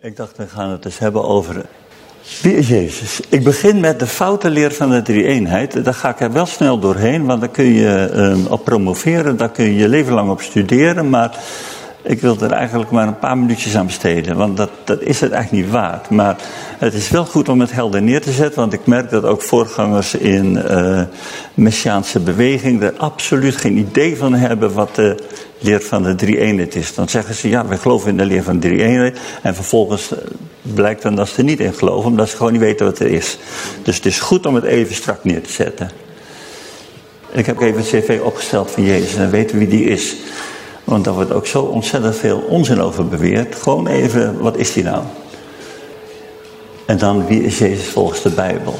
Ik dacht, we gaan het dus hebben over wie is Jezus. Ik begin met de foute leer van de drie-eenheid. Daar ga ik er wel snel doorheen, want daar kun je uh, op promoveren, daar kun je je leven lang op studeren. Maar ik wil er eigenlijk maar een paar minuutjes aan besteden, want dat, dat is het eigenlijk niet waard. Maar het is wel goed om het helder neer te zetten, want ik merk dat ook voorgangers in uh, Messiaanse beweging er absoluut geen idee van hebben wat de leer van de drie-eenheid is. Dan zeggen ze, ja, wij geloven in de leer van de drie-eenheid. En vervolgens blijkt dan dat ze er niet in geloven, omdat ze gewoon niet weten wat er is. Dus het is goed om het even strak neer te zetten. Ik heb even het cv opgesteld van Jezus en weten wie die is. Want daar wordt ook zo ontzettend veel onzin over beweerd. Gewoon even, wat is die nou? En dan, wie is Jezus volgens de Bijbel?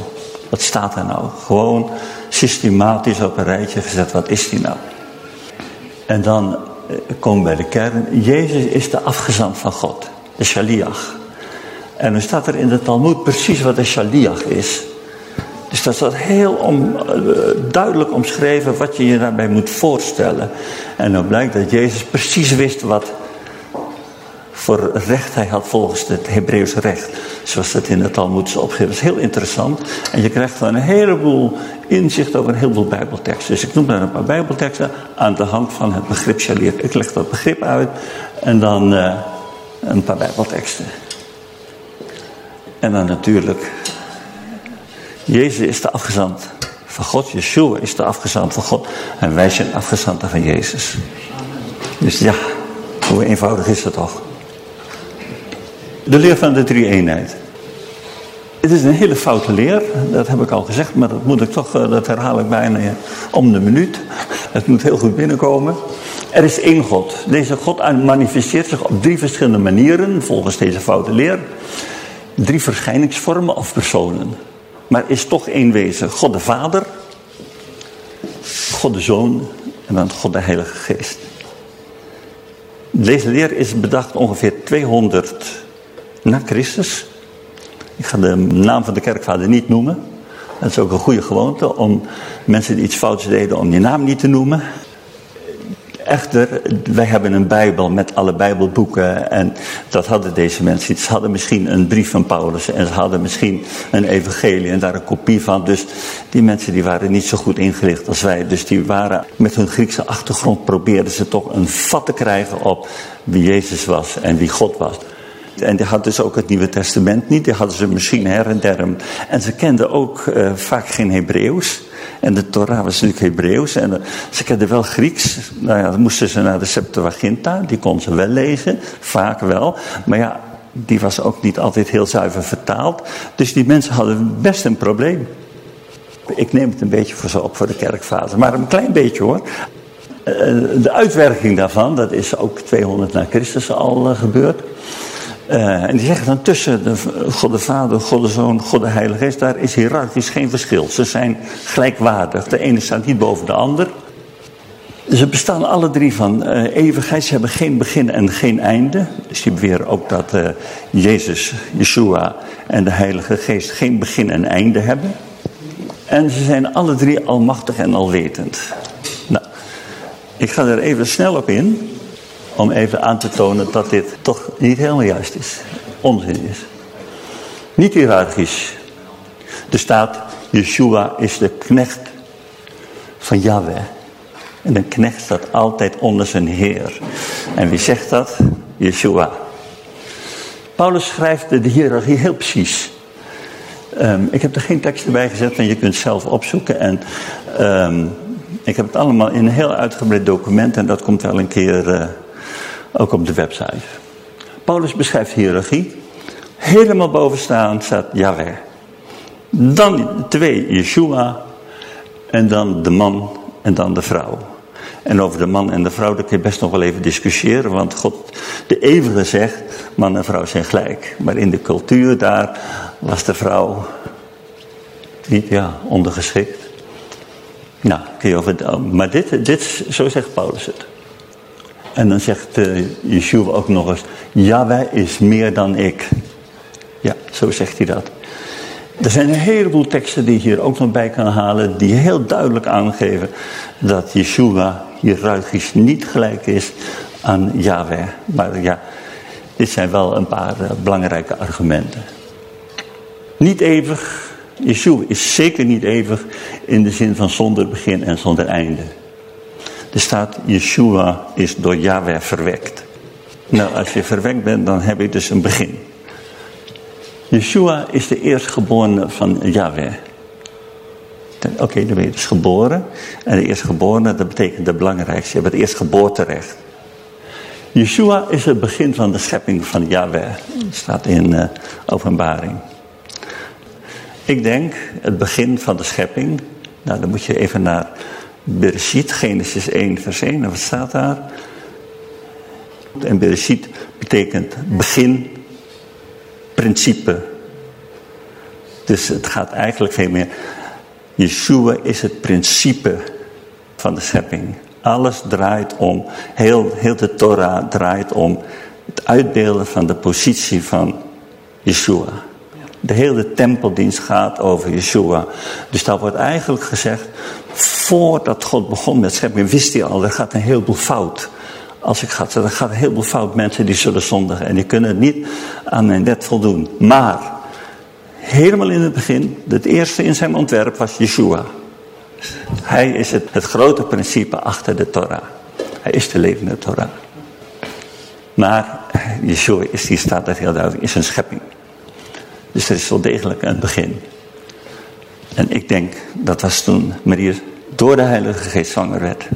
Wat staat er nou? Gewoon systematisch op een rijtje gezet, wat is die nou? En dan komen we bij de kern. Jezus is de afgezant van God, de Shaliach. En dan staat er in de Talmud precies wat een Shaliach is. Dus dat staat heel om, duidelijk omschreven wat je je daarbij moet voorstellen. En dan blijkt dat Jezus precies wist wat voor recht hij had volgens het Hebreeuwse recht. Zoals dat in de Talmud is. Dat is heel interessant. En je krijgt dan een heleboel inzicht over een heleboel bijbelteksten. Dus ik noem daar een paar bijbelteksten aan de hand van het begrip shaliach. Ik leg dat begrip uit en dan uh, een paar bijbelteksten. En dan natuurlijk, Jezus is de afgezant van God. Yeshua is de afgezant van God. En wij zijn afgezanten van Jezus. Dus ja, hoe eenvoudig is dat toch? De leer van de drie-eenheid. Het is een hele foute leer, dat heb ik al gezegd, maar dat moet ik toch, dat herhaal ik bijna om de minuut. Het moet heel goed binnenkomen. Er is één God. Deze God manifesteert zich op drie verschillende manieren, volgens deze foute leer. Drie verschijningsvormen of personen. Maar is toch één wezen. God de Vader, God de Zoon en dan God de Heilige Geest. Deze leer is bedacht ongeveer 200 na Christus. Ik ga de naam van de kerkvader niet noemen. Dat is ook een goede gewoonte om mensen die iets fouts deden om die naam niet te noemen. Echter, wij hebben een bijbel met alle bijbelboeken en dat hadden deze mensen niet. Ze hadden misschien een brief van Paulus en ze hadden misschien een evangelie en daar een kopie van. Dus die mensen die waren niet zo goed ingelicht als wij. Dus die waren met hun Griekse achtergrond probeerden ze toch een vat te krijgen op wie Jezus was en wie God was. En die hadden dus ook het Nieuwe Testament niet. Die hadden ze misschien her en der. En ze kenden ook uh, vaak geen Hebreeuws. En de Torah was natuurlijk Hebreeuws. En uh, ze kenden wel Grieks. Nou ja, dan moesten ze naar de Septuaginta. Die konden ze wel lezen. Vaak wel. Maar ja, die was ook niet altijd heel zuiver vertaald. Dus die mensen hadden best een probleem. Ik neem het een beetje voor ze op voor de kerkvader. Maar een klein beetje hoor. Uh, de uitwerking daarvan, dat is ook 200 na Christus al gebeurd. Uh, en die zeggen dan tussen de God de Vader, God de Zoon, God de Heilige Geest, daar is hiërarchisch geen verschil. Ze zijn gelijkwaardig. De ene staat niet boven de ander. Ze bestaan alle drie van uh, eeuwigheid. Ze hebben geen begin en geen einde. Dus die beweren ook dat uh, Jezus, Yeshua en de Heilige Geest geen begin en einde hebben. En ze zijn alle drie almachtig en alwetend. Nou, ik ga er even snel op in om even aan te tonen dat dit toch niet helemaal juist is. Onzin is. Niet hiërarchisch. Er staat, Yeshua is de knecht van Yahweh. En een knecht staat altijd onder zijn heer. En wie zegt dat? Yeshua. Paulus schrijft de hiërarchie heel precies. Um, ik heb er geen tekst bij gezet en je kunt zelf opzoeken. En um, ik heb het allemaal in een heel uitgebreid document en dat komt wel een keer... Uh, ook op de website. Paulus beschrijft hiërarchie. Helemaal bovenaan staat Yahweh. Dan twee, Yeshua. En dan de man en dan de vrouw. En over de man en de vrouw, daar kun je best nog wel even discussiëren. Want God, de eeuwige zegt, man en vrouw zijn gelijk. Maar in de cultuur daar was de vrouw niet ja, ondergeschikt. Nou, kun je over, maar dit, dit, zo zegt Paulus het. En dan zegt uh, Yeshua ook nog eens, Yahweh is meer dan ik. Ja, zo zegt hij dat. Er zijn een heleboel teksten die je hier ook nog bij kan halen, die heel duidelijk aangeven dat Yeshua hiërarchisch niet gelijk is aan Yahweh. Maar ja, dit zijn wel een paar uh, belangrijke argumenten. Niet eeuwig, Yeshua is zeker niet eeuwig in de zin van zonder begin en zonder einde. Er staat, Yeshua is door Yahweh verwekt. Nou, als je verwekt bent, dan heb je dus een begin. Yeshua is de eerstgeborene van Yahweh. Oké, dan ben je dus geboren. En de eerstgeborene, dat betekent de belangrijkste. Je hebt het eerstgeboorterecht. Yeshua is het begin van de schepping van Yahweh. Dat staat in uh, openbaring. Ik denk het begin van de schepping. Nou, dan moet je even naar Bereshit, Genesis 1 vers 1. En wat staat daar? En Bereshit betekent begin, principe. Dus het gaat eigenlijk veel meer. Yeshua is het principe van de schepping. Alles draait om, heel, heel de Torah draait om het uitbeelden van de positie van Yeshua. De hele tempeldienst gaat over Yeshua. Dus daar wordt eigenlijk gezegd, voordat God begon met schepping, wist hij al, er gaat een heleboel fout. Als ik ga, er gaat een heleboel fout mensen die zullen zondigen. En die kunnen niet aan mijn wet voldoen. Maar, helemaal in het begin, het eerste in zijn ontwerp was Yeshua. Hij is het, het grote principe achter de Torah. Hij is de levende Torah. Maar Yeshua is, die staat er heel duidelijk, is een schepping. Dus er is wel degelijk een begin. En ik denk, dat was toen Maria door de Heilige Geest zwanger werd.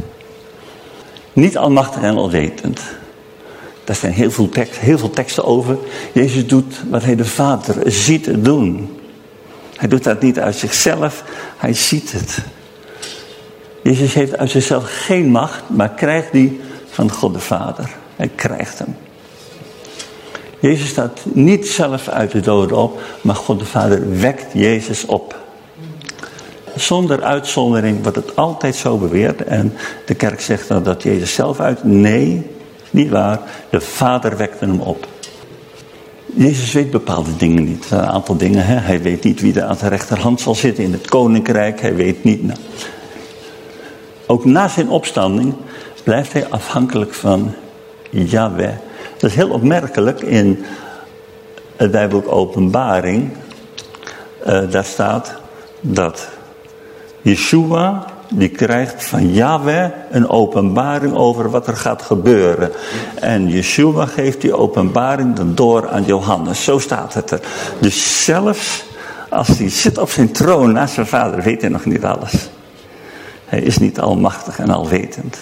Niet almachtig en alwetend. Daar zijn heel veel, tekst, heel veel teksten over. Jezus doet wat hij de Vader ziet doen. Hij doet dat niet uit zichzelf, hij ziet het. Jezus heeft uit zichzelf geen macht, maar krijgt die van God de Vader. Hij krijgt hem. Jezus staat niet zelf uit de doden op, maar God de Vader wekt Jezus op. Zonder uitzondering wordt het altijd zo beweerd. En de kerk zegt dan dat Jezus zelf uit. Nee, niet waar. De Vader wekte hem op. Jezus weet bepaalde dingen niet. Een aantal dingen. Hè? Hij weet niet wie er aan de rechterhand zal zitten in het koninkrijk. Hij weet niet. Nou. Ook na zijn opstanding blijft hij afhankelijk van Yahweh. Dat is heel opmerkelijk in het Bijbelboek Openbaring. Uh, daar staat dat Yeshua die krijgt van Yahweh een openbaring over wat er gaat gebeuren. En Yeshua geeft die openbaring dan door aan Johannes. Zo staat het er. Dus zelfs als hij zit op zijn troon naast zijn vader, weet hij nog niet alles. Hij is niet almachtig en alwetend.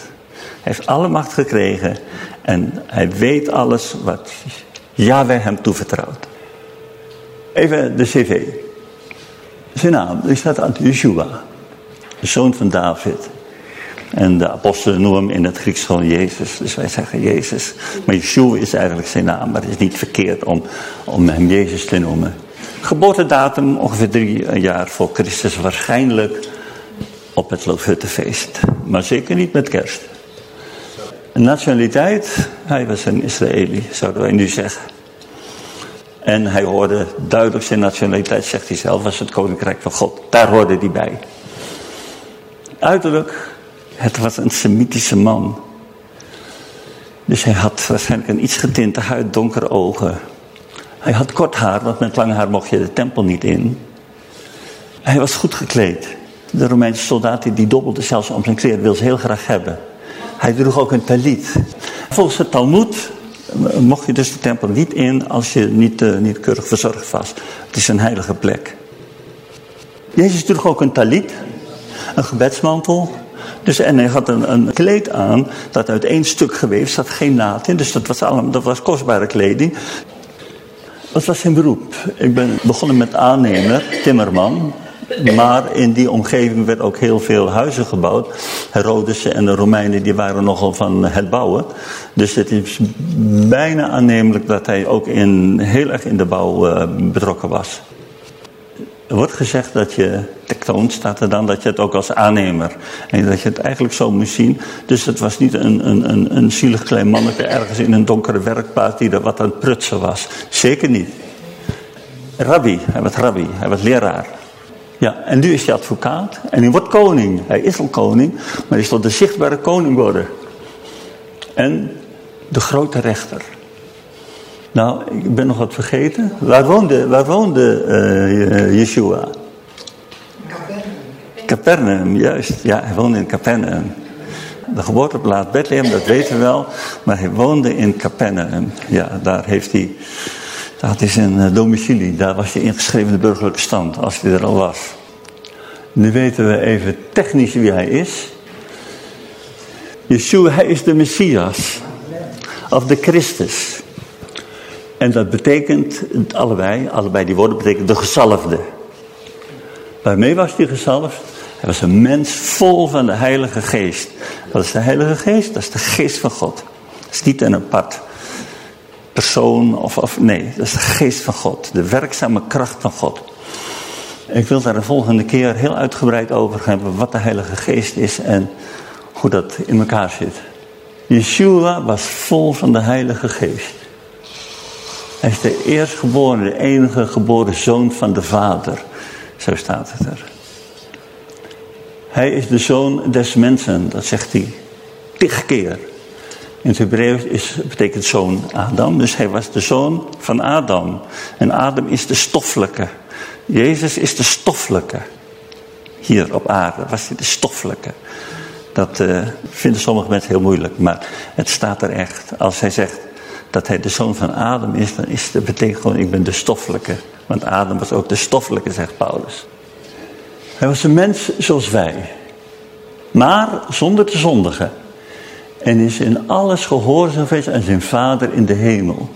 Hij heeft alle macht gekregen en hij weet alles wat Yahweh hem toevertrouwt. Even de cv. Zijn naam, die staat aan Yeshua. De zoon van David. En de apostelen noemen hem in het Grieks gewoon Jezus. Dus wij zeggen Jezus. Maar Yeshua is eigenlijk zijn naam. Maar het is niet verkeerd om, om hem Jezus te noemen. Geboortedatum ongeveer drie jaar voor Christus. Waarschijnlijk op het Loofhuttenfeest. Maar zeker niet met kerst. Nationaliteit, hij was een Israëli, zouden wij nu zeggen. En hij hoorde duidelijk zijn nationaliteit, zegt hij zelf, was het koninkrijk van God. Daar hoorde hij bij. Uiterlijk, het was een Semitische man. Dus hij had waarschijnlijk een iets getinte huid, donkere ogen. Hij had kort haar, want met lang haar mocht je de tempel niet in. Hij was goed gekleed. De Romeinse soldaten die dobbelden zelfs om zijn kleren, wil ze heel graag hebben. Hij droeg ook een talit. Volgens het Talmud mocht je dus de tempel niet in als je niet, uh, niet keurig verzorgd was. Het is een heilige plek. Jezus droeg ook een talit, een gebedsmantel. Dus, en hij had een, een kleed aan dat uit één stuk geweefd zat, geen naad in. Dus dat was, allemaal, dat was kostbare kleding. Wat was zijn beroep? Ik ben begonnen met aannemer, timmerman. Maar in die omgeving werd ook heel veel huizen gebouwd. Herodes en de Romeinen die waren nogal van het bouwen. Dus het is bijna aannemelijk dat hij ook in, heel erg in de bouw uh, betrokken was. Er wordt gezegd dat je de bekroond, staat er dan dat je het ook als aannemer. En dat je het eigenlijk zo moest zien. Dus het was niet een, een, een, een zielig klein mannetje ergens in een donkere werkplaats die er wat aan het prutsen was. Zeker niet. Rabbi, hij was rabbi, hij was leraar. Ja, en nu is hij advocaat en hij wordt koning. Hij is al koning, maar hij zal de zichtbare koning worden. En de grote rechter. Nou, ik ben nog wat vergeten. Waar woonde, waar woonde uh, Yeshua? Capernaum. Capernaum, juist. Ja, hij woonde in Capernaum. De geboorteplaats Bethlehem, dat weten we wel. Maar hij woonde in Capernaum. Ja, daar heeft hij... Dat is een eh, domicilie. Daar was hij ingeschreven in de burgerlijke stand. Als hij er al was. Nu weten we even technisch wie hij is. Yeshua, hij is de Messias. Of de Christus. En dat betekent, allebei, allebei die woorden betekenen de gezalfde. Waarmee was hij gezalfd? Hij was een mens vol van de Heilige Geest. Wat is de Heilige Geest? Dat is de Geest van God. Dat is niet een apart persoon of, of nee, dat is de Geest van God. De werkzame kracht van God. Ik wil daar de volgende keer heel uitgebreid over hebben wat de Heilige Geest is en hoe dat in elkaar zit. Yeshua was vol van de Heilige Geest. Hij is de eerstgeboren, de enige geboren zoon van de Vader. Zo staat het er. Hij is de zoon des mensen, dat zegt hij tig keer. In het Hebreeuws betekent zoon Adam, dus hij was de zoon van Adam. En Adam is de stoffelijke. Jezus is de stoffelijke. Hier op aarde was hij de stoffelijke. Dat uh, vinden sommige mensen heel moeilijk, maar het staat er echt. Als hij zegt, dat hij de zoon van Adam is, dan is het, betekent gewoon ik ben de stoffelijke. Want Adam was ook de stoffelijke, zegt Paulus. Hij was een mens zoals wij. Maar zonder te zondigen. En is in alles gehoorzaam geweest aan zijn vader in de hemel.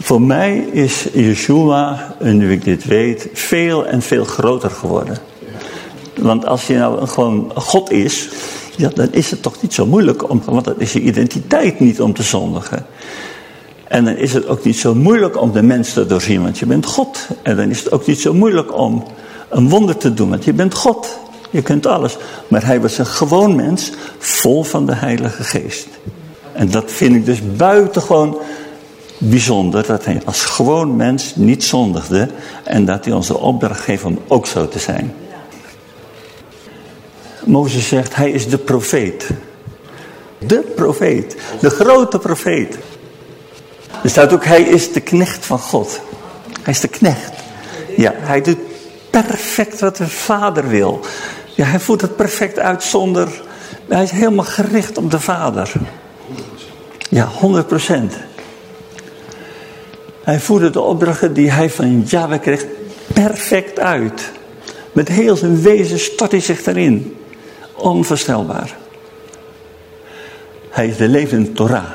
Voor mij is Yeshua, nu ik dit weet, veel en veel groter geworden. Want als je nou gewoon God is, ja, dan is het toch niet zo moeilijk, om, want dat is je identiteit niet om te zondigen. En dan is het ook niet zo moeilijk om de mens te doorzien, want je bent God. En dan is het ook niet zo moeilijk om een wonder te doen, want je bent God. Je kunt alles. Maar hij was een gewoon mens, vol van de Heilige Geest. En dat vind ik dus buitengewoon bijzonder, dat hij als gewoon mens niet zondigde. En dat hij onze opdracht geeft om ook zo te zijn. Mozes zegt, hij is de profeet. De profeet. De grote profeet. Er staat ook, hij is de knecht van God. Hij is de knecht. Ja, hij doet perfect wat de vader wil. Ja, hij voert het perfect uit zonder... Hij is helemaal gericht op de vader. Ja, 100 procent. Hij voerde de opdrachten die hij van Yahweh kreeg perfect uit. Met heel zijn wezen stort hij zich erin. Onvoorstelbaar. Hij is de levende Torah.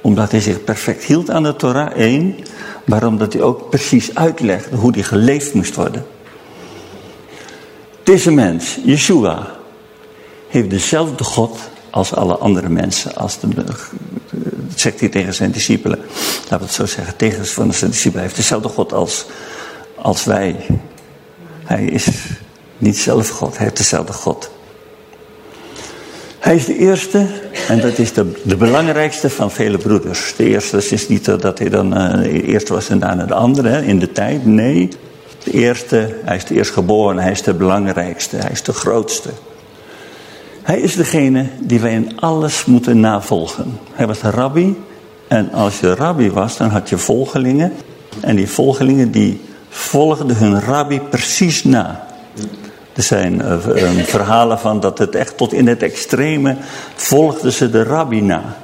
Omdat hij zich perfect hield aan de Torah, één. Maar omdat hij ook precies uitlegde hoe die geleefd moest worden. Deze mens, Yeshua, heeft dezelfde God als alle andere mensen. Als de, dat zegt hij tegen zijn discipelen. Laten we het zo zeggen, tegen van zijn discipelen. Hij heeft dezelfde God als, als wij. Hij is niet zelf God, hij heeft dezelfde God. Hij is de eerste en dat is de, de belangrijkste van vele broeders. De eerste is niet dat hij dan uh, de eerste was en daarna de andere in de tijd. Nee, de eerste, hij is de eerstgeboren, hij is de belangrijkste, hij is de grootste. Hij is degene die wij in alles moeten navolgen. Hij was rabbi en als je rabbi was, dan had je volgelingen. En die volgelingen die volgden hun rabbi precies na. Er zijn uh, verhalen van dat het echt tot in het extreme volgden ze de rabbi na.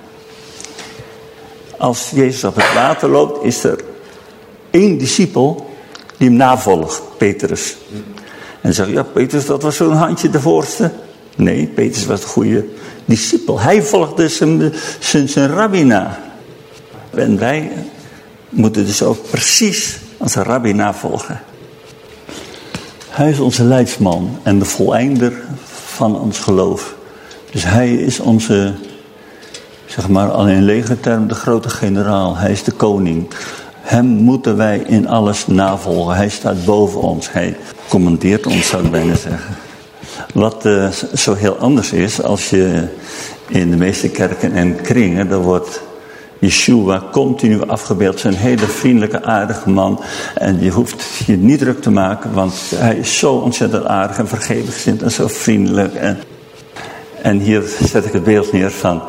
Als Jezus op het water loopt, is er één discipel die hem navolgt, Petrus. En zegt, ja Petrus, dat was zo'n handje de voorste. Nee, Petrus was de goede discipel. Hij volgde zijn, zijn, zijn rabbi na. En wij moeten dus ook precies onze rabbi navolgen. Hij is onze leidsman en de voleinder van ons geloof. Dus hij is onze, zeg maar al in legerterm, de grote generaal. Hij is de koning. Hem moeten wij in alles navolgen. Hij staat boven ons. Hij commandeert ons, zou ik bijna zeggen. Wat uh, zo heel anders is, als je in de meeste kerken en kringen, dan wordt Yeshua continu afgebeeld. Zijn hele vriendelijke, aardige man. En je hoeft je niet druk te maken, want hij is zo ontzettend aardig en vergevingsgezind en zo vriendelijk. En, en hier zet ik het beeld neer van,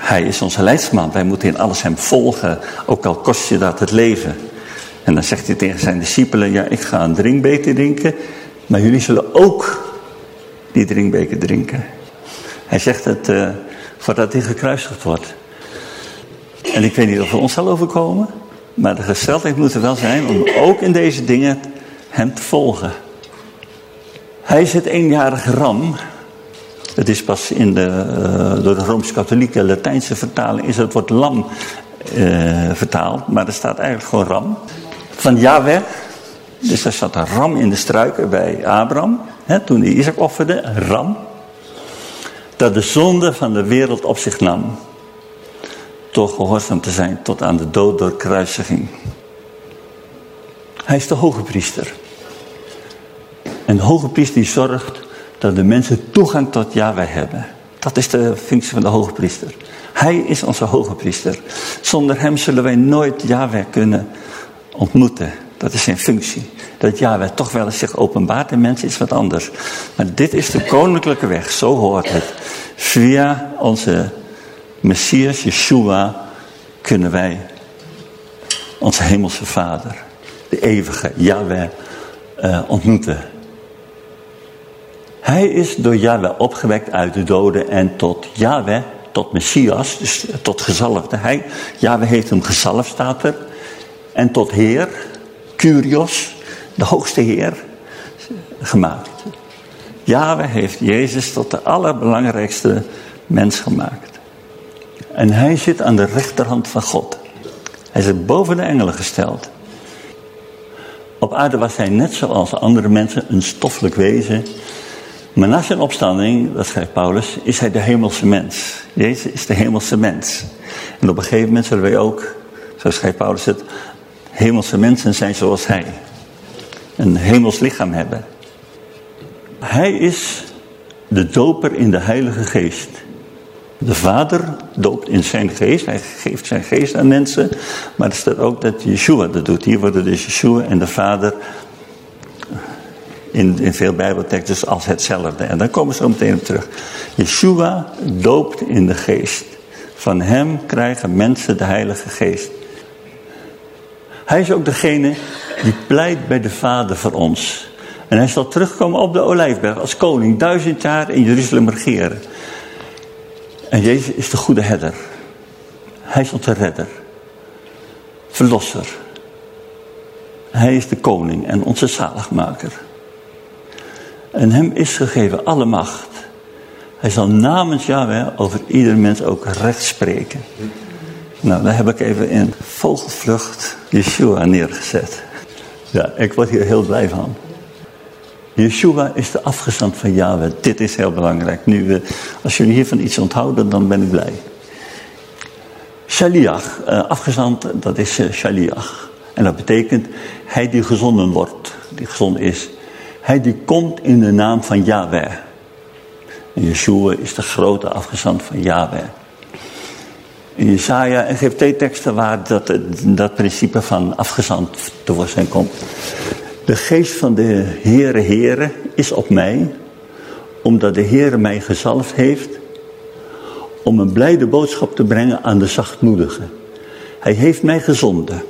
hij is onze leidsman. Wij moeten in alles hem volgen, ook al kost je dat het leven. En dan zegt hij tegen zijn discipelen, ja ik ga een drinkbeker drinken, maar jullie zullen ook die drinkbeker drinken. Hij zegt het uh, voordat hij gekruisigd wordt. En ik weet niet of het ons zal overkomen. Maar de gesteldheid moet er wel zijn om ook in deze dingen hem te volgen. Hij is het eenjarige ram. Het is pas in de, uh, door de Rooms-Katholieke Latijnse vertaling is het woord lam uh, vertaald. Maar er staat eigenlijk gewoon ram. Van Yahweh. Dus daar zat een ram in de struiken bij Abraham. Hè, toen hij Isaac offerde, ram. Dat de zonde van de wereld op zich nam toch gehoorzaam te zijn tot aan de dood door kruisiging. Hij is de hoge priester. En de hoge priester die zorgt dat de mensen toegang tot Yahweh hebben. Dat is de functie van de hoge priester. Hij is onze hoge priester. Zonder hem zullen wij nooit Yahweh kunnen ontmoeten. Dat is zijn functie. Dat Yahweh toch wel eens zich openbaart in mensen is wat anders. Maar dit is de koninklijke weg, zo hoort het. Via onze Messias, Yeshua, kunnen wij onze hemelse vader, de eeuwige Yahweh, uh, ontmoeten. Hij is door Yahweh opgewekt uit de doden en tot Yahweh, tot Messias, dus tot gezalfde. Hij, Yahweh heeft hem gezalfd, staat er. En tot Heer, Curios, de hoogste Heer, gemaakt. Yahweh heeft Jezus tot de allerbelangrijkste mens gemaakt. En hij zit aan de rechterhand van God. Hij zit boven de engelen gesteld. Op aarde was hij net zoals andere mensen een stoffelijk wezen. Maar na zijn opstanding, dat schrijft Paulus, is hij de hemelse mens. Jezus is de hemelse mens. En op een gegeven moment zullen wij ook, zo schrijft Paulus het, hemelse mensen zijn zoals hij. Een hemels lichaam hebben. Hij is de doper in de Heilige Geest. De vader doopt in zijn geest. Hij geeft zijn geest aan mensen. Maar er staat ook dat Yeshua dat doet. Hier worden dus Yeshua en de vader in, in veel bijbelteksten als hetzelfde. En daar komen ze zo meteen op terug. Yeshua doopt in de geest. Van hem krijgen mensen de heilige geest. Hij is ook degene die pleit bij de vader voor ons. En hij zal terugkomen op de Olijfberg als koning. Duizend jaar in Jeruzalem regeren. En Jezus is de goede herder. Hij is onze redder. Verlosser. Hij is de koning en onze zaligmaker. En hem is gegeven alle macht. Hij zal namens Yahweh over ieder mens ook recht spreken. Nou, daar heb ik even in vogelvlucht Yeshua neergezet. Ja, ik word hier heel blij van. Yeshua is de afgezant van Yahweh. Dit is heel belangrijk. Nu, we, als jullie hiervan iets onthouden, dan ben ik blij. Shaliach, uh, afgezant, dat is uh, Shaliach. En dat betekent hij die gezonden wordt, die gezonden is. Hij die komt in de naam van Yahweh. En Yeshua is de grote afgezant van Yahweh. In Jesaja en geeft twee teksten waar dat, dat principe van afgezant tevoorschijn komt. De geest van de Heere Heere is op mij, omdat de Heere mij gezalfd heeft om een blijde boodschap te brengen aan de zachtmoedigen. Hij heeft mij gezonden.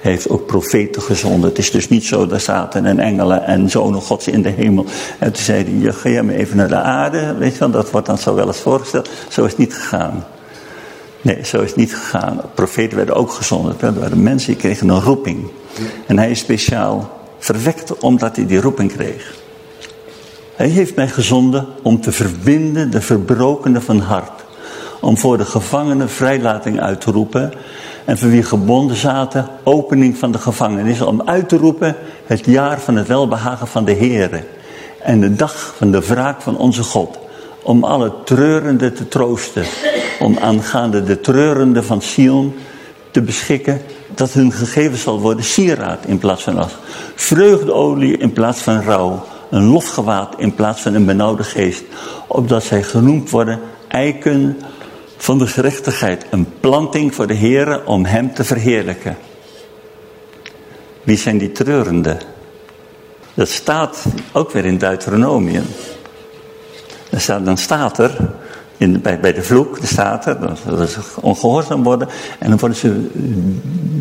Heeft ook profeten gezonden. Het is dus niet zo, dat zaten en engelen en zonen gods in de hemel. En toen zei hij, ga jij even naar de aarde. Weet je wel, dat wordt dan zo wel eens voorgesteld. Zo is het niet gegaan. Nee, zo is het niet gegaan. Profeten werden ook gezonden. Er waren mensen die kregen een roeping. En hij is speciaal verwekt omdat hij die roeping kreeg. Hij heeft mij gezonden om te verbinden de verbrokenen van hart. Om voor de gevangenen vrijlating uit te roepen. En voor wie gebonden zaten, opening van de gevangenis. Om uit te roepen het jaar van het welbehagen van de Heer. En de dag van de wraak van onze God. Om alle treurenden te troosten. Om aangaande de treurenden van Sion te beschikken dat hun gegeven zal worden sieraad in plaats van as. Vreugdeolie in plaats van rouw. Een lofgewaad in plaats van een benauwde geest. Opdat zij genoemd worden eiken van de gerechtigheid. Een planting voor de Heer om hem te verheerlijken. Wie zijn die treurenden? Dat staat ook weer in Deuteronomium. Dan staat er, in, bij, bij de vloek, de staat er, dat ze ongehoorzaam worden. En dan worden ze,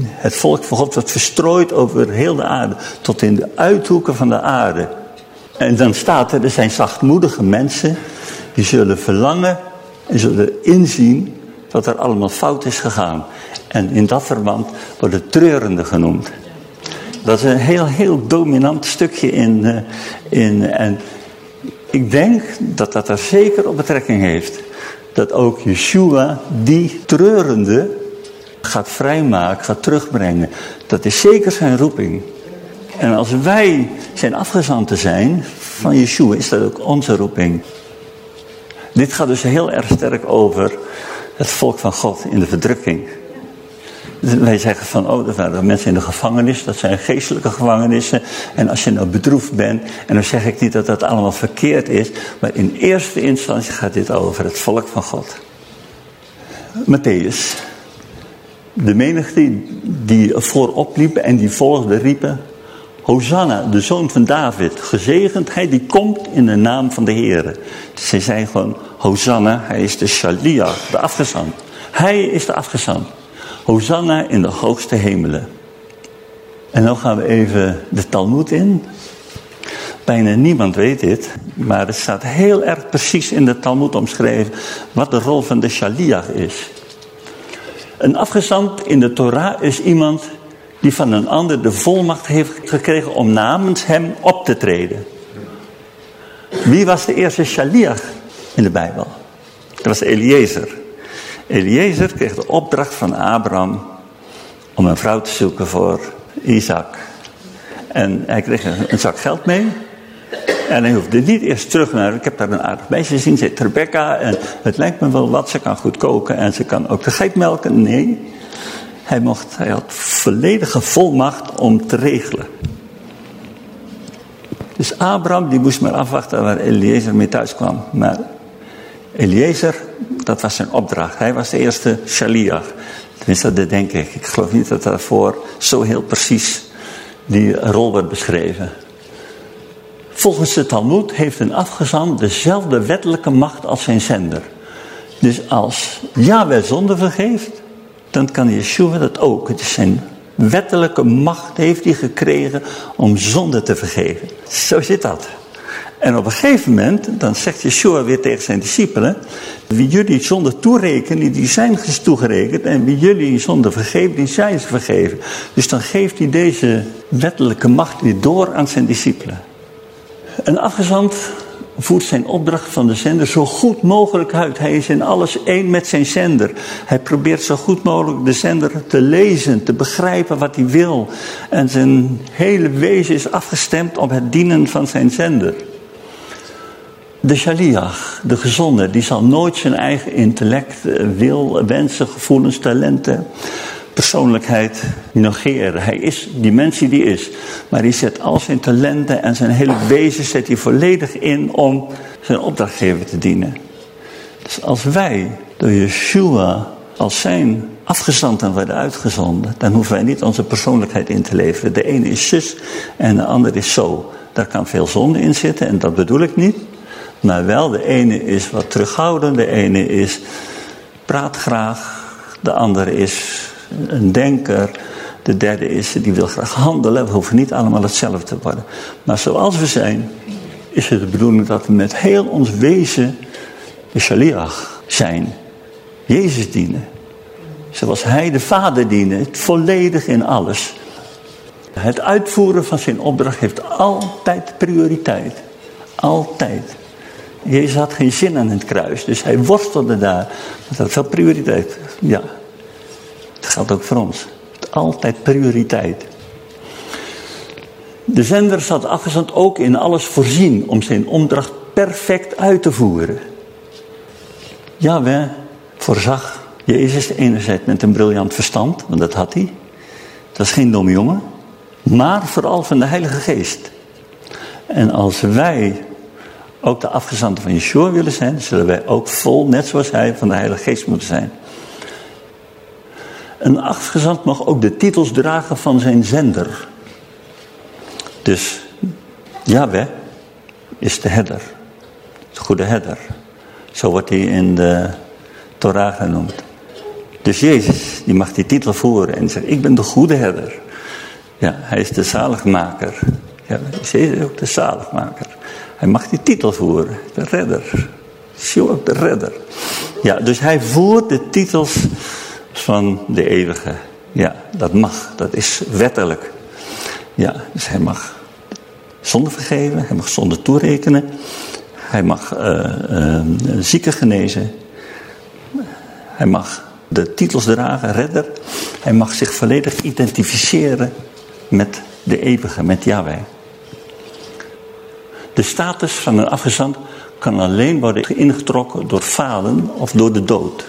het volk van God wordt verstrooid over heel de aarde. Tot in de uithoeken van de aarde. En dan staat er, er zijn zachtmoedige mensen. Die zullen verlangen en zullen inzien wat er allemaal fout is gegaan. En in dat verband worden treurende genoemd. Dat is een heel, heel dominant stukje in, uh, in. En ik denk dat dat er zeker op betrekking heeft. Dat ook Yeshua die treurende gaat vrijmaken, gaat terugbrengen. Dat is zeker zijn roeping. En als wij zijn afgezanten zijn van Yeshua, is dat ook onze roeping. Dit gaat dus heel erg sterk over het volk van God in de verdrukking. Wij zeggen van, oh, dat waren mensen in de gevangenis, dat zijn geestelijke gevangenissen. En als je nou bedroefd bent, en dan zeg ik niet dat dat allemaal verkeerd is, maar in eerste instantie gaat dit over het volk van God. Matthäus, de menigte die voorop liepen en die volgde riepen, Hosanna, de zoon van David, gezegend hij die komt in de naam van de Heer. Ze zei gewoon, Hosanna, hij is de Shaliach, de afgezant. Hij is de afgezant. Hosanna in de hoogste hemelen. En dan gaan we even de Talmud in. Bijna niemand weet dit, maar het staat heel erg precies in de Talmud omschreven wat de rol van de Shaliach is. Een afgezant in de Torah is iemand die van een ander de volmacht heeft gekregen om namens hem op te treden. Wie was de eerste Shaliach in de Bijbel? Dat was Eliezer. Eliezer kreeg de opdracht van Abraham om een vrouw te zoeken voor Isaac. En hij kreeg een zak geld mee. En hij hoefde niet eerst terug naar, ik heb daar een aardig meisje gezien, ze heet Rebecca. En het lijkt me wel wat, ze kan goed koken en ze kan ook de geit melken. Nee, hij, mocht, hij had volledige volmacht om te regelen. Dus Abraham die moest maar afwachten waar Eliezer mee thuis kwam. Maar Eliezer, dat was zijn opdracht. Hij was de eerste shaliach. Tenminste, dat denk ik. Ik geloof niet dat daarvoor zo heel precies die rol werd beschreven. Volgens de Talmud heeft een afgezant dezelfde wettelijke macht als zijn zender. Dus als Yahweh zonde vergeeft, dan kan Yeshua dat ook. Het is zijn wettelijke macht heeft hij gekregen om zonde te vergeven. Zo zit dat. En op een gegeven moment, dan zegt Yeshua weer tegen zijn discipelen, wie jullie zonde toerekenen, die zijn toegerekend. En wie jullie zonde vergeven, die zijn ze vergeven. Dus dan geeft hij deze wettelijke macht weer door aan zijn discipelen. Een afgezant voert zijn opdracht van de zender zo goed mogelijk uit. Hij is in alles één met zijn zender. Hij probeert zo goed mogelijk de zender te lezen, te begrijpen wat hij wil. En zijn hele wezen is afgestemd op het dienen van zijn zender. De shaliach, de gezonde, die zal nooit zijn eigen intellect, eh, wil, wensen, gevoelens, talenten, persoonlijkheid negeren. Hij is die mens die is. Maar hij zet al zijn talenten en zijn hele wezen zet hij volledig in om zijn opdrachtgever te dienen. Dus als wij door Yeshua als zijn afgezanten worden uitgezonden, dan hoeven wij niet onze persoonlijkheid in te leveren. De ene is zus en de andere is zo. Daar kan veel zonde in zitten en dat bedoel ik niet. Maar wel, de ene is wat terughoudend, de ene is praat graag, de andere is een denker, de derde is die wil graag handelen. We hoeven niet allemaal hetzelfde te worden. Maar zoals we zijn, is het de bedoeling dat we met heel ons wezen de shaliach zijn. Jezus dienen. Zoals hij de Vader diende, volledig in alles. Het uitvoeren van zijn opdracht heeft altijd prioriteit. Altijd. Jezus had geen zin aan het kruis, dus hij worstelde daar. Dat had veel prioriteit. Ja, dat geldt ook voor ons. Altijd prioriteit. De zender zat afgezond ook in alles voorzien om zijn opdracht perfect uit te voeren. Jawel voorzag Jezus enerzijds met een briljant verstand, want dat had hij. Dat is geen dom jongen. Maar vooral van de Heilige Geest. En als wij ook de afgezanten van Yeshua willen zijn, zullen wij ook vol, net zoals hij, van de Heilige Geest moeten zijn. Een afgezant mag ook de titels dragen van zijn zender. Dus Yahweh is de herder, de goede herder. Zo wordt hij in de Torah genoemd. Dus Jezus, die mag die titel voeren en zegt, ik ben de goede herder. Ja, hij is de zaligmaker. Ja, Jezus is ook de zaligmaker. Hij mag die titel voeren, de redder. Ook de redder. Ja, dus hij voert de titels van de eeuwige. Ja, dat mag. Dat is wettelijk. Ja, dus hij mag zonde vergeven. Hij mag zonde toerekenen. Hij mag uh, zieken genezen. Hij mag de titels dragen, redder. Hij mag zich volledig identificeren met de eeuwige, met Yahweh. De status van een afgezant kan alleen worden ingetrokken door falen of door de dood.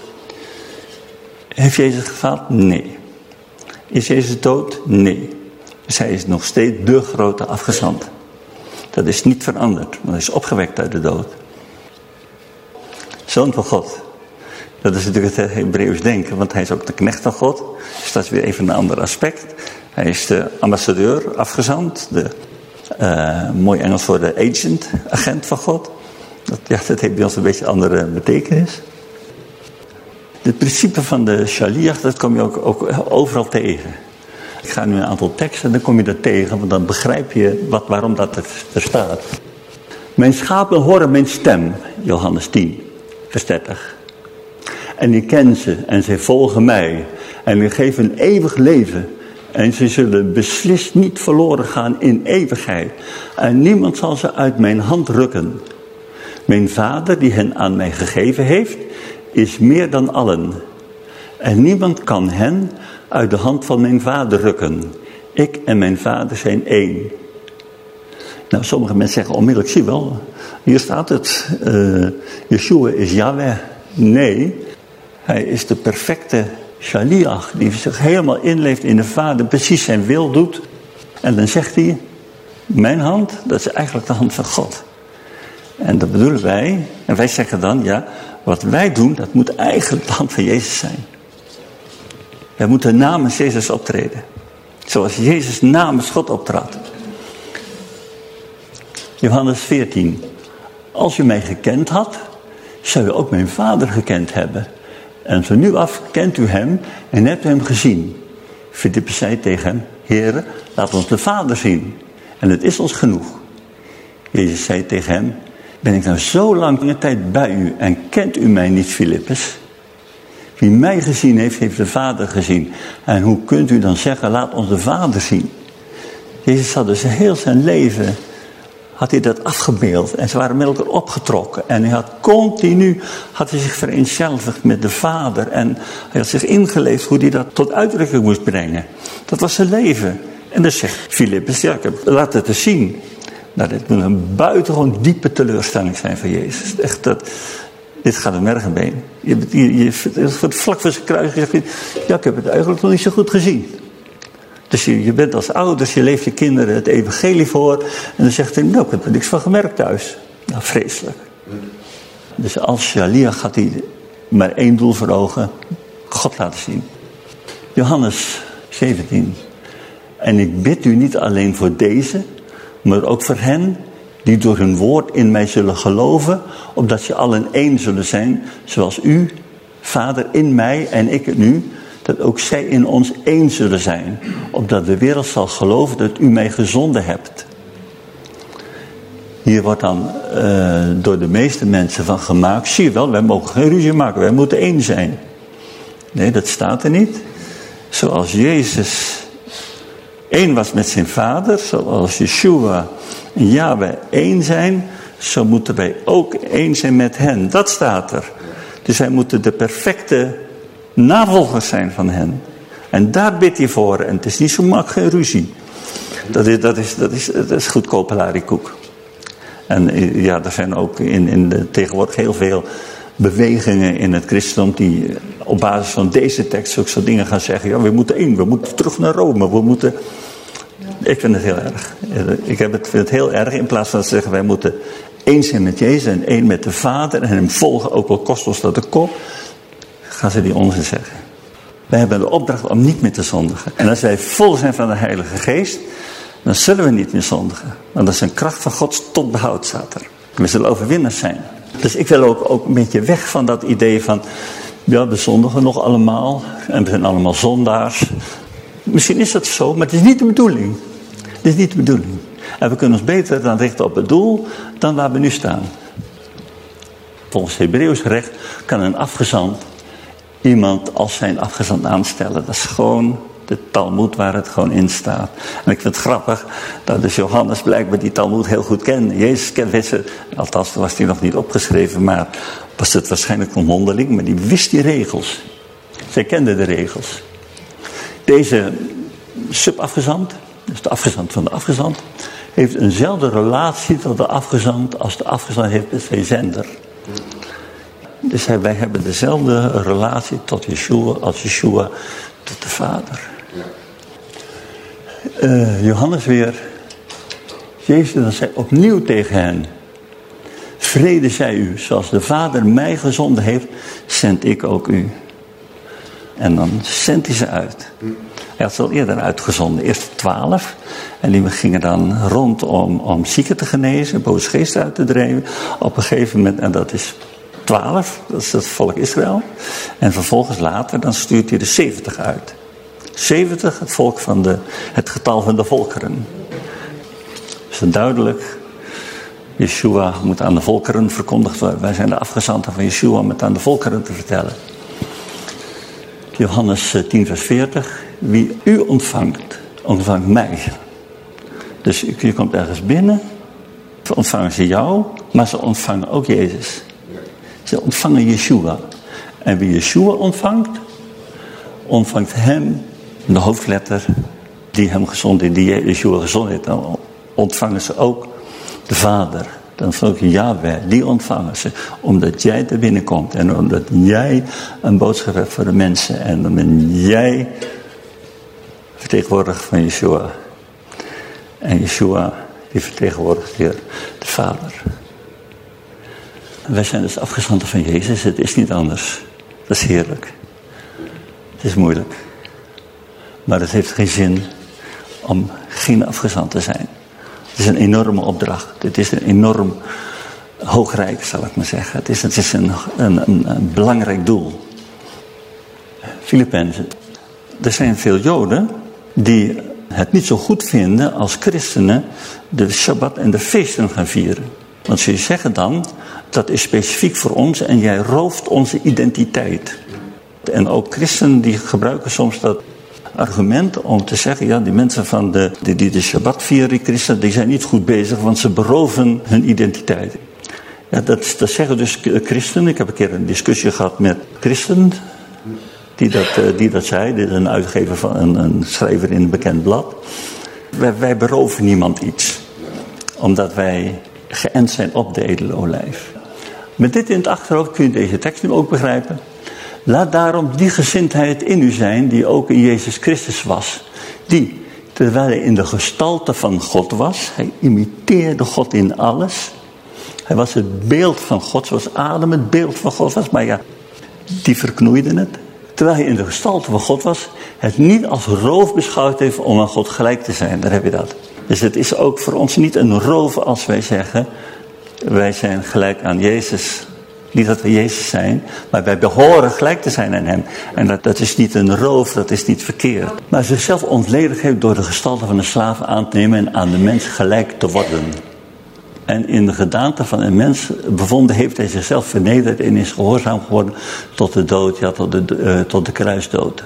Heeft Jezus gefaald? Nee. Is Jezus dood? Nee. Dus hij is nog steeds de grote afgezant. Dat is niet veranderd, want hij is opgewekt uit de dood. Zoon van God. Dat is natuurlijk het Hebreeuws denken, want hij is ook de knecht van God. Dus dat is weer even een ander aspect. Hij is de ambassadeur, afgezant. De, uh, mooi Engels voor de agent, agent van God. Dat, ja, dat heeft bij ons een beetje andere betekenis. Het principe van de shaliach, dat kom je ook, ook overal tegen. Ik ga nu een aantal teksten, dan kom je dat tegen, want dan begrijp je wat, waarom dat er, staat. Mijn schapen horen mijn stem, Johannes 10, vers 30. En ik ken ze en zij volgen mij. En ik geef een eeuwig leven. En ze zullen beslist niet verloren gaan in eeuwigheid. En niemand zal ze uit mijn hand rukken. Mijn vader die hen aan mij gegeven heeft, is meer dan allen. En niemand kan hen uit de hand van mijn vader rukken. Ik en mijn vader zijn één. Nou, sommige mensen zeggen onmiddellijk, zie wel, hier staat het, uh, Yeshua is Yahweh. Nee, hij is de perfecte shaliach, die zich helemaal inleeft in de vader, precies zijn wil doet. En dan zegt hij, mijn hand, dat is eigenlijk de hand van God. En dat bedoelen wij, en wij zeggen dan, ja, wat wij doen, dat moet eigenlijk de hand van Jezus zijn. Wij moeten namens Jezus optreden. Zoals Jezus namens God optrad. Johannes 14. Als u mij gekend had, zou u ook mijn vader gekend hebben. En van nu af kent u hem en hebt u hem gezien. Filippus zei tegen hem, Heere, laat ons de vader zien. En het is ons genoeg. Jezus zei tegen hem, ben ik nou zo lang tijd bij u en kent u mij niet, Filippus? Wie mij gezien heeft, heeft de Vader gezien. En hoe kunt u dan zeggen, laat ons de Vader zien? Jezus had dus heel zijn leven, had hij dat afgebeeld. En ze waren met elkaar opgetrokken. En hij had continu, had hij zich vereenzelvigd met de Vader. En hij had zich ingeleefd hoe hij dat tot uitdrukking moest brengen. Dat was zijn leven. En dan zegt Filippus, ja, laat het eens zien. Nou, dit moet een buitengewoon diepe teleurstelling zijn van Jezus. Echt dat, dit gaat een mergenbeen. Je, je, je, vlak voor zijn kruis je, ja, ik heb het eigenlijk nog niet zo goed gezien. Dus je, bent als ouders, je leeft je kinderen het evangelie voor. En dan zegt hij, nou, ik heb er niks van gemerkt thuis. Nou, vreselijk. Dus als Shalia gaat hij maar één doel voor ogen. God laten zien. Johannes 17. En ik bid u niet alleen voor deze, maar ook voor hen die door hun woord in mij zullen geloven, opdat ze allen één zullen zijn, zoals u, Vader, in mij en ik in u, dat ook zij in ons één zullen zijn, opdat de wereld zal geloven dat u mij gezonden hebt. Hier wordt dan uh, door de meeste mensen van gemaakt, zie je wel, wij mogen geen ruzie maken, wij moeten één zijn. Nee, dat staat er niet. Zoals Jezus één was met zijn vader, zoals Yeshua en Yahweh één zijn, zo moeten wij ook één zijn met hen. Dat staat er. Dus wij moeten de perfecte navolgers zijn van hen. En daar bidt hij voor. En het is niet zo makkelijk geen ruzie. Dat is, dat is, dat is, dat is goedkope larikoek. En ja, er zijn ook in, in de, tegenwoordig heel veel bewegingen in het christendom die op basis van deze tekst ook zo dingen gaan zeggen. Ja, we moeten één, we moeten terug naar Rome, we moeten... Ik vind het heel erg. Ik heb het, vind het heel erg in plaats van te zeggen wij moeten één zijn met Jezus en één met de Vader en hem volgen, ook al kost ons dat de kop, gaan ze die onzin zeggen. Wij hebben de opdracht om niet meer te zondigen. En als wij vol zijn van de Heilige Geest, dan zullen we niet meer zondigen. Want dat is een kracht van Gods tot behoud, staat er. We zullen overwinnaars zijn. Dus ik wil ook, ook een beetje weg van dat idee van, ja, we zondigen nog allemaal. En we zijn allemaal zondaars. Misschien is dat zo, maar het is niet de bedoeling. Het is niet de bedoeling. En we kunnen ons beter dan richten op het doel dan waar we nu staan. Volgens Hebreeuws recht kan een afgezant iemand als zijn afgezant aanstellen. Dat is gewoon de Talmud waar het gewoon in staat. En ik vind het grappig dat dus Johannes blijkbaar die Talmud heel goed kende. Jezus kende ze, althans was hij nog niet opgeschreven, maar was het waarschijnlijk een mondeling, maar die wist die regels. Zij kende de regels. Deze subafgezant, dus de afgezant van de afgezant, heeft eenzelfde relatie tot de afgezant als de afgezant heeft met zijn zender. Dus wij hebben dezelfde relatie tot Yeshua als Yeshua tot de Vader. Uh, Johannes weer. Jezus dan zei opnieuw tegen hen. Vrede zij u, zoals de Vader mij gezonden heeft, zend ik ook u. En dan zendt hij ze uit. Hij had ze al eerder uitgezonden, eerst twaalf. En die gingen dan rond om, om zieken te genezen, boze geesten uit te drijven. Op een gegeven moment, en dat is twaalf, dat is het volk Israël. En vervolgens later, dan stuurt hij de zeventig uit. 70, het, volk van de, het getal van de volkeren. Is het duidelijk? Yeshua moet aan de volkeren verkondigd worden. Wij zijn de afgezanten van Yeshua om het aan de volkeren te vertellen. Johannes 10, eh, vers 40. Wie u ontvangt, ontvangt mij. Dus je komt ergens binnen, ontvangen ze jou, maar ze ontvangen ook Jezus. Ze ontvangen Yeshua. En wie Yeshua ontvangt, ontvangt hem, de hoofdletter, die hem gezond in die Yeshua gezond heeft. Dan ontvangen ze ook de Vader. Dan ook Yahweh, die ontvangen ze. Omdat jij er binnenkomt. En omdat jij een boodschap hebt voor de mensen. En ben jij vertegenwoordiger van Yeshua. En Yeshua, die vertegenwoordigt hier de Vader. Wij zijn dus afgezanten van Jezus. Het is niet anders. Dat is heerlijk. Het is moeilijk. Maar het heeft geen zin om geen afgezant te zijn. Het is een enorme opdracht. Het is een enorm hoogrijk, zal ik maar zeggen. Het is, het is een, een, een, belangrijk doel. Filippenzen. Er zijn veel Joden die het niet zo goed vinden als christenen de Shabbat en de feesten gaan vieren. Want ze zeggen dan, dat is specifiek voor ons en jij rooft onze identiteit. En ook christenen die gebruiken soms dat argument om te zeggen, ja, die mensen van de, die, die de Shabbat vieren, die die zijn niet goed bezig, want ze beroven hun identiteit. Ja, dat, dat zeggen dus christenen. Ik heb een keer een discussie gehad met christenen die dat, eh, die dat zei. Dit is een uitgever van een, een schrijver in een bekend blad. Wij, wij beroven niemand iets. Omdat wij geënt zijn op de edele olijf. Met dit in het achterhoofd kun je deze tekst nu ook begrijpen. Laat daarom die gezindheid in u zijn die ook in Jezus Christus was. Die, terwijl hij in de gestalte van God was, hij imiteerde God in alles. Hij was het beeld van God, zoals Adam het beeld van God was. Maar ja, die verknoeide het. Terwijl hij in de gestalte van God was, het niet als roof beschouwd heeft om aan God gelijk te zijn. Daar heb je dat. Dus het is ook voor ons niet een roof als wij zeggen, wij zijn gelijk aan Jezus. Niet dat we Jezus zijn, maar wij behoren gelijk te zijn aan Hem. En dat, dat is niet een roof, dat is niet verkeerd. Maar zichzelf ontledigd heeft door de gestalte van een slaaf aan te nemen en aan de mens gelijk te worden. En in de gedaante van een mens bevonden heeft hij zichzelf vernederd en is gehoorzaam geworden tot de dood, ja, tot de, uh, tot de kruisdood.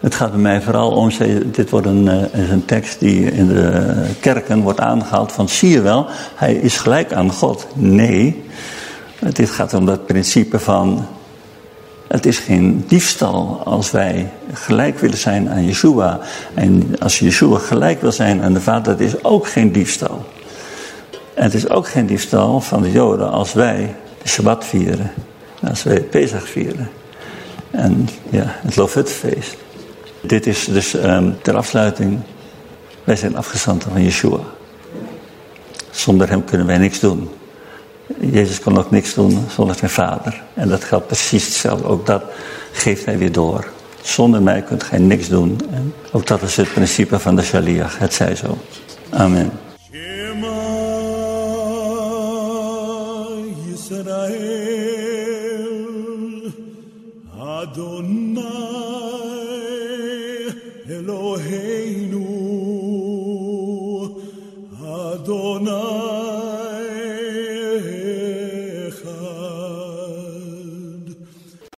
Het gaat bij mij vooral om, dit wordt een, uh, een tekst die in de kerken wordt aangehaald van zie je wel, hij is gelijk aan God. Nee, dit gaat om dat principe van het is geen diefstal als wij gelijk willen zijn aan Yeshua. En als Yeshua gelijk wil zijn aan de Vader, dat is ook geen diefstal. Het is ook geen diefstal van de Joden als wij de Shabbat vieren. Als wij Pesach vieren. En ja, het Loofhutfeest. Dit is dus um, ter afsluiting. Wij zijn afgezanten van Yeshua. Zonder hem kunnen wij niks doen. Jezus kon ook niks doen zonder zijn vader. En dat geldt precies hetzelfde. Ook dat geeft hij weer door. Zonder mij kunt gij niks doen. En ook dat is het principe van de Shaliach. Het zij zo. Amen. Eloheinu Adonai